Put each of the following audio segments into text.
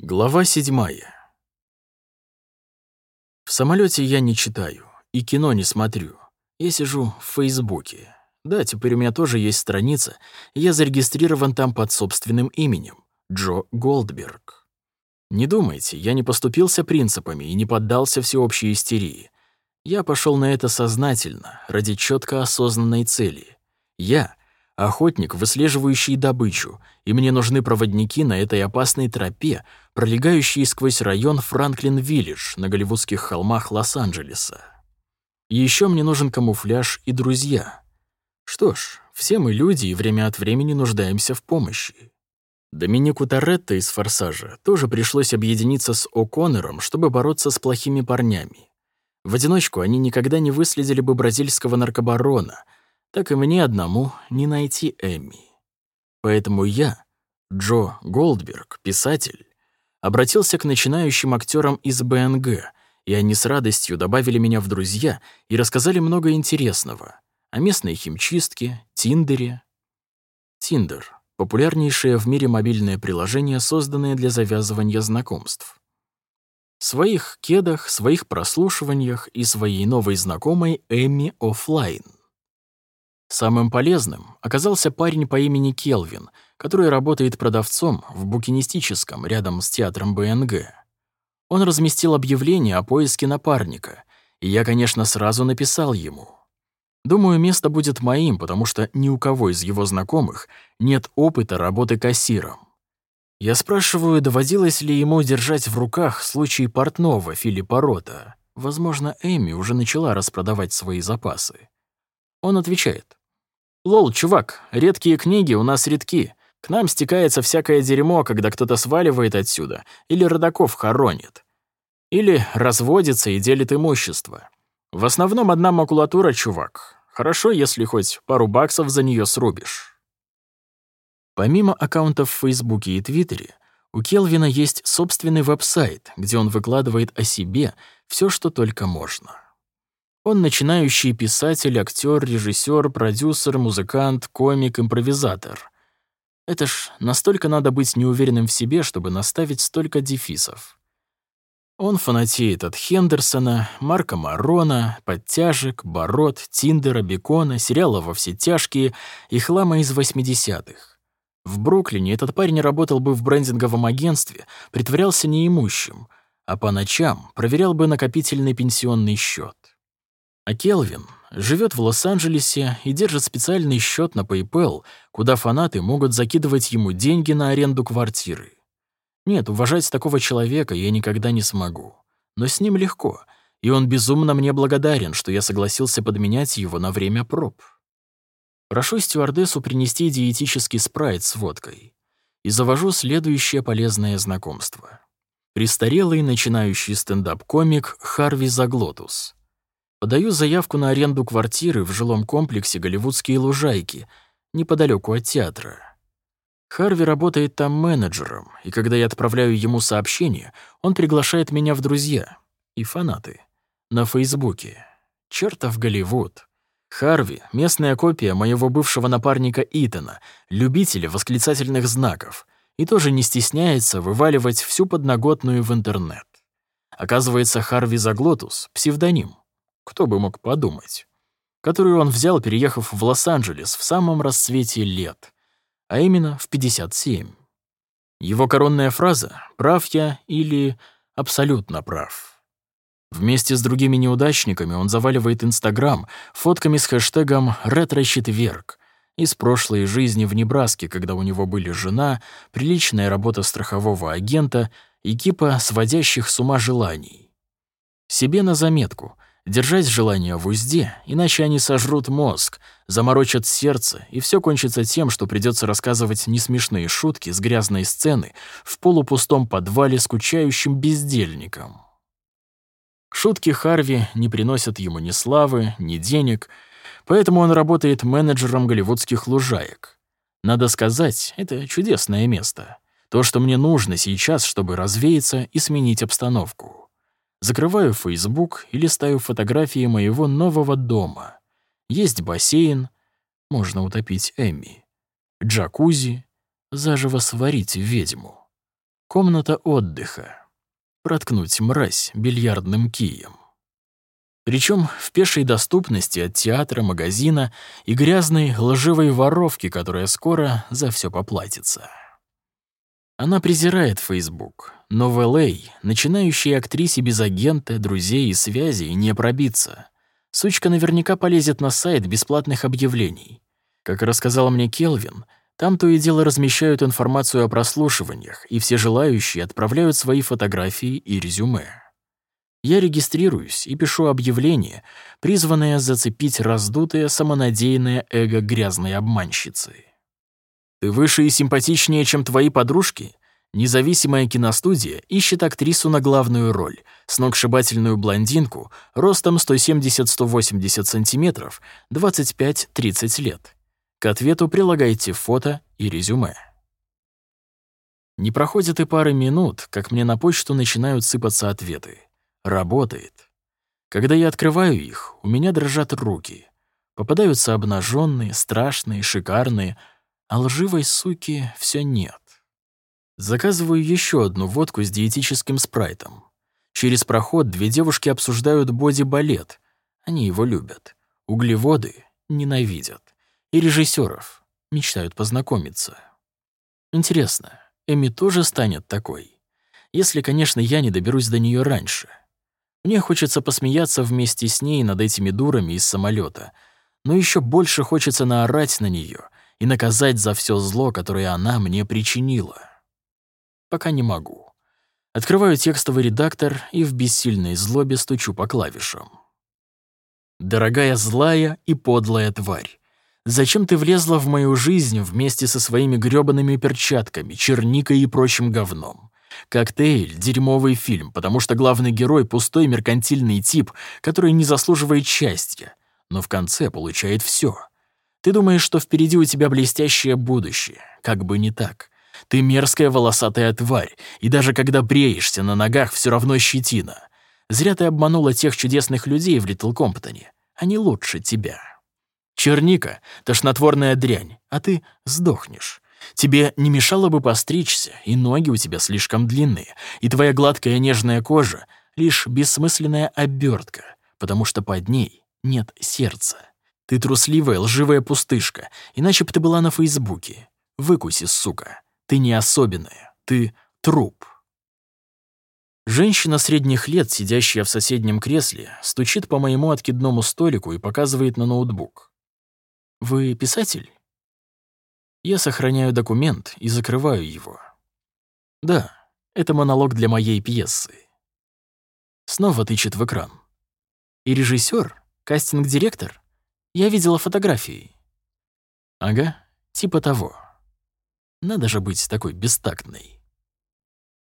Глава седьмая. В самолете я не читаю и кино не смотрю. Я сижу в Фейсбуке. Да, теперь у меня тоже есть страница, я зарегистрирован там под собственным именем — Джо Голдберг. Не думайте, я не поступился принципами и не поддался всеобщей истерии. Я пошел на это сознательно, ради четко осознанной цели. Я — охотник, выслеживающий добычу, и мне нужны проводники на этой опасной тропе, пролегающие сквозь район Франклин-Виллидж на голливудских холмах Лос-Анджелеса. Еще мне нужен камуфляж и друзья. Что ж, все мы люди и время от времени нуждаемся в помощи. Доминику Торетто из «Форсажа» тоже пришлось объединиться с О'Коннором, чтобы бороться с плохими парнями. В одиночку они никогда не выследили бы бразильского наркобарона, так и мне одному не найти Эмми. Поэтому я, Джо Голдберг, писатель, обратился к начинающим актерам из БНГ, и они с радостью добавили меня в друзья и рассказали много интересного о местной химчистке, Тиндере. Тиндер — популярнейшее в мире мобильное приложение, созданное для завязывания знакомств. Своих кедах, своих прослушиваниях и своей новой знакомой Эмми офлайн. Самым полезным оказался парень по имени Келвин, который работает продавцом в букинистическом рядом с театром БНГ. Он разместил объявление о поиске напарника, и я, конечно, сразу написал ему. Думаю, место будет моим, потому что ни у кого из его знакомых нет опыта работы кассиром. Я спрашиваю, доводилось ли ему держать в руках случай портного Филиппа Рота. Возможно, Эми уже начала распродавать свои запасы. Он отвечает. «Лол, чувак, редкие книги у нас редки. К нам стекается всякое дерьмо, когда кто-то сваливает отсюда, или родаков хоронит. Или разводится и делит имущество. В основном одна макулатура, чувак. Хорошо, если хоть пару баксов за нее срубишь. Помимо аккаунтов в Фейсбуке и Твиттере, у Келвина есть собственный веб-сайт, где он выкладывает о себе все, что только можно. Он начинающий писатель, актер, режиссер, продюсер, музыкант, комик, импровизатор. Это ж настолько надо быть неуверенным в себе, чтобы наставить столько дефисов. Он фанатеет от Хендерсона, Марка Марона, подтяжек, бород, Тиндера, Бекона, сериала «Во все тяжкие» и хлама из 80-х. В Бруклине этот парень работал бы в брендинговом агентстве, притворялся неимущим, а по ночам проверял бы накопительный пенсионный счет. А Келвин живет в Лос-Анджелесе и держит специальный счет на PayPal, куда фанаты могут закидывать ему деньги на аренду квартиры. Нет, уважать такого человека я никогда не смогу. Но с ним легко, и он безумно мне благодарен, что я согласился подменять его на время проб. Прошу стюардессу принести диетический спрайт с водкой и завожу следующее полезное знакомство. Престарелый начинающий стендап-комик Харви Заглотус — Подаю заявку на аренду квартиры в жилом комплексе «Голливудские лужайки», неподалеку от театра. Харви работает там менеджером, и когда я отправляю ему сообщение, он приглашает меня в друзья и фанаты на Фейсбуке. Чертов Голливуд. Харви — местная копия моего бывшего напарника Итана, любителя восклицательных знаков, и тоже не стесняется вываливать всю подноготную в интернет. Оказывается, Харви Заглотус — псевдоним. Кто бы мог подумать? Которую он взял, переехав в Лос-Анджелес в самом расцвете лет, а именно в 57. Его коронная фраза «прав я» или «абсолютно прав». Вместе с другими неудачниками он заваливает Инстаграм фотками с хэштегом «ретро-четверг», из прошлой жизни в Небраске, когда у него были жена, приличная работа страхового агента и кипа сводящих с ума желаний. Себе на заметку Держать желание в узде, иначе они сожрут мозг, заморочат сердце, и все кончится тем, что придется рассказывать несмешные шутки с грязной сцены в полупустом подвале скучающим бездельникам. Шутки Харви не приносят ему ни славы, ни денег, поэтому он работает менеджером голливудских лужаек. Надо сказать, это чудесное место. То, что мне нужно сейчас, чтобы развеяться и сменить обстановку. Закрываю Facebook и листаю фотографии моего нового дома. Есть бассейн, можно утопить Эми, джакузи, заживо сварить ведьму. Комната отдыха. Проткнуть мразь бильярдным кием. Причем в пешей доступности от театра, магазина и грязной лживой воровки, которая скоро за все поплатится. Она презирает Facebook, но в Л.А. начинающей актрисе без агента, друзей и связей не пробиться. Сучка наверняка полезет на сайт бесплатных объявлений. Как рассказал мне Келвин, там то и дело размещают информацию о прослушиваниях, и все желающие отправляют свои фотографии и резюме. Я регистрируюсь и пишу объявление, призванное зацепить раздутое самонадеянное эго грязной обманщицы. Ты выше и симпатичнее, чем твои подружки? Независимая киностудия ищет актрису на главную роль, сногсшибательную блондинку, ростом 170-180 сантиметров, 25-30 лет. К ответу прилагайте фото и резюме. Не проходит и пары минут, как мне на почту начинают сыпаться ответы. Работает. Когда я открываю их, у меня дрожат руки. Попадаются обнаженные, страшные, шикарные — а лживой суки все нет. Заказываю еще одну водку с диетическим спрайтом. Через проход две девушки обсуждают боди-балет. Они его любят. Углеводы ненавидят. И режиссеров мечтают познакомиться. Интересно, Эми тоже станет такой? Если, конечно, я не доберусь до нее раньше. Мне хочется посмеяться вместе с ней над этими дурами из самолета, но еще больше хочется наорать на нее и наказать за все зло, которое она мне причинила. Пока не могу. Открываю текстовый редактор и в бессильной злобе стучу по клавишам. «Дорогая злая и подлая тварь, зачем ты влезла в мою жизнь вместе со своими грёбаными перчатками, черникой и прочим говном? Коктейль — дерьмовый фильм, потому что главный герой — пустой меркантильный тип, который не заслуживает счастья, но в конце получает все. Ты думаешь, что впереди у тебя блестящее будущее. Как бы не так. Ты мерзкая волосатая тварь, и даже когда бреешься на ногах, все равно щетина. Зря ты обманула тех чудесных людей в Литл Комптоне. Они лучше тебя. Черника — тошнотворная дрянь, а ты сдохнешь. Тебе не мешало бы постричься, и ноги у тебя слишком длинные, и твоя гладкая нежная кожа — лишь бессмысленная обертка, потому что под ней нет сердца. Ты трусливая, лживая пустышка, иначе бы ты была на Фейсбуке. Выкуси, сука. Ты не особенная. Ты труп. Женщина средних лет, сидящая в соседнем кресле, стучит по моему откидному столику и показывает на ноутбук. «Вы писатель?» Я сохраняю документ и закрываю его. Да, это монолог для моей пьесы. Снова тычет в экран. И режиссер, кастинг-директор? Я видела фотографии. Ага, типа того. Надо же быть такой бестактной.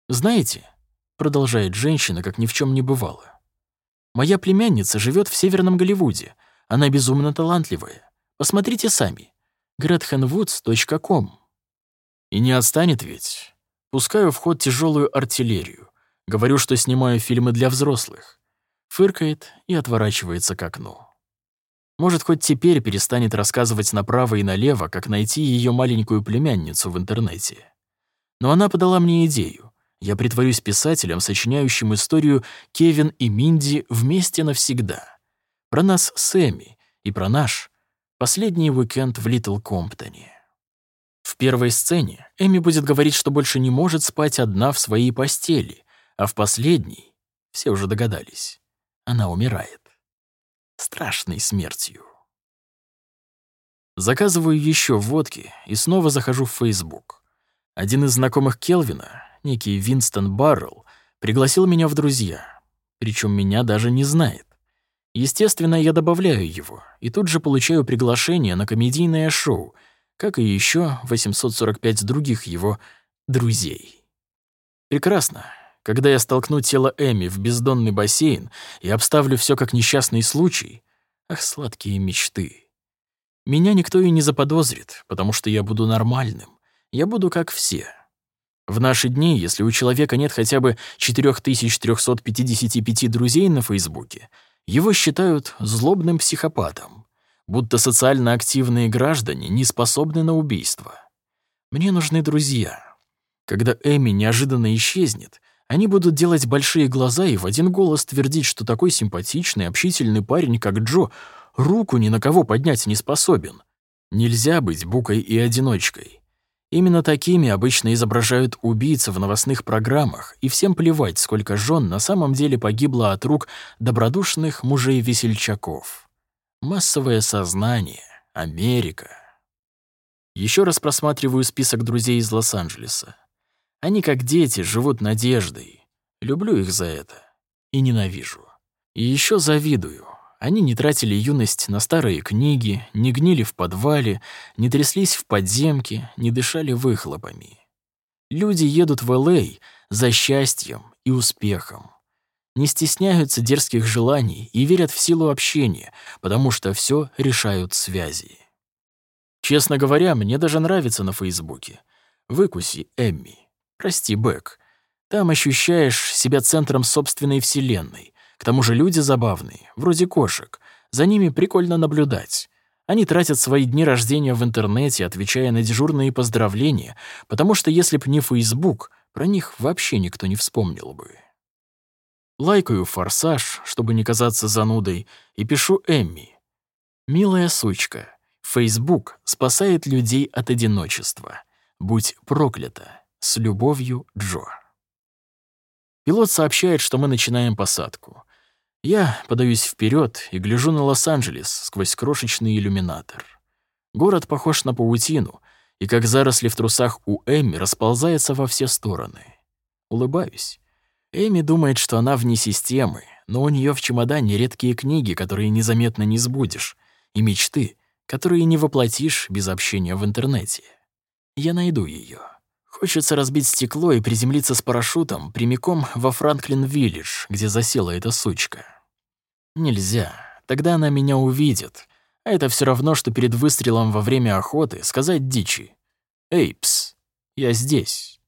Знаете, продолжает женщина, как ни в чем не бывало. Моя племянница живет в Северном Голливуде. Она безумно талантливая. Посмотрите сами. gretchenwoods.com. И не отстанет ведь. Пускаю в ход тяжелую артиллерию. Говорю, что снимаю фильмы для взрослых. Фыркает и отворачивается к окну. Может, хоть теперь перестанет рассказывать направо и налево, как найти ее маленькую племянницу в интернете. Но она подала мне идею. Я притворюсь писателем, сочиняющим историю «Кевин и Минди вместе навсегда». Про нас с Эми и про наш последний уикенд в Литл Комптоне. В первой сцене Эми будет говорить, что больше не может спать одна в своей постели, а в последней, все уже догадались, она умирает страшной смертью. Заказываю еще водки и снова захожу в Facebook. Один из знакомых Келвина, некий Винстон Баррелл, пригласил меня в друзья, причем меня даже не знает. Естественно, я добавляю его, и тут же получаю приглашение на комедийное шоу, как и еще 845 других его друзей. Прекрасно. Когда я столкну тело Эми в бездонный бассейн и обставлю все как несчастный случай, ах, сладкие мечты. Меня никто и не заподозрит, потому что я буду нормальным. Я буду как все. В наши дни, если у человека нет хотя бы 4355 друзей на Фейсбуке, его считают злобным психопатом, будто социально активные граждане не способны на убийство. Мне нужны друзья, Когда Эми неожиданно исчезнет, они будут делать большие глаза и в один голос твердить, что такой симпатичный, общительный парень, как Джо, руку ни на кого поднять не способен. Нельзя быть букой и одиночкой. Именно такими обычно изображают убийц в новостных программах, и всем плевать, сколько жен на самом деле погибло от рук добродушных мужей-весельчаков. Массовое сознание, Америка. Еще раз просматриваю список друзей из Лос-Анджелеса. Они, как дети, живут надеждой. Люблю их за это. И ненавижу. И еще завидую. Они не тратили юность на старые книги, не гнили в подвале, не тряслись в подземке, не дышали выхлопами. Люди едут в Л.А. за счастьем и успехом. Не стесняются дерзких желаний и верят в силу общения, потому что все решают связи. Честно говоря, мне даже нравится на Фейсбуке. Выкуси, Эмми. Прости, Бэк. Там ощущаешь себя центром собственной вселенной. К тому же люди забавные, вроде кошек. За ними прикольно наблюдать. Они тратят свои дни рождения в интернете, отвечая на дежурные поздравления, потому что если б не Фейсбук, про них вообще никто не вспомнил бы. Лайкаю «Форсаж», чтобы не казаться занудой, и пишу Эмми. «Милая сучка, Фейсбук спасает людей от одиночества. Будь проклята». С любовью, Джо. Пилот сообщает, что мы начинаем посадку. Я подаюсь вперед и гляжу на Лос-Анджелес сквозь крошечный иллюминатор. Город похож на паутину, и как заросли в трусах у Эмми расползается во все стороны. Улыбаюсь. Эми думает, что она вне системы, но у нее в чемодане редкие книги, которые незаметно не сбудешь, и мечты, которые не воплотишь без общения в интернете. Я найду ее. Хочется разбить стекло и приземлиться с парашютом прямиком во Франклин-Виллидж, где засела эта сучка. Нельзя. Тогда она меня увидит. А это все равно, что перед выстрелом во время охоты сказать дичи. «Эйпс, я здесь».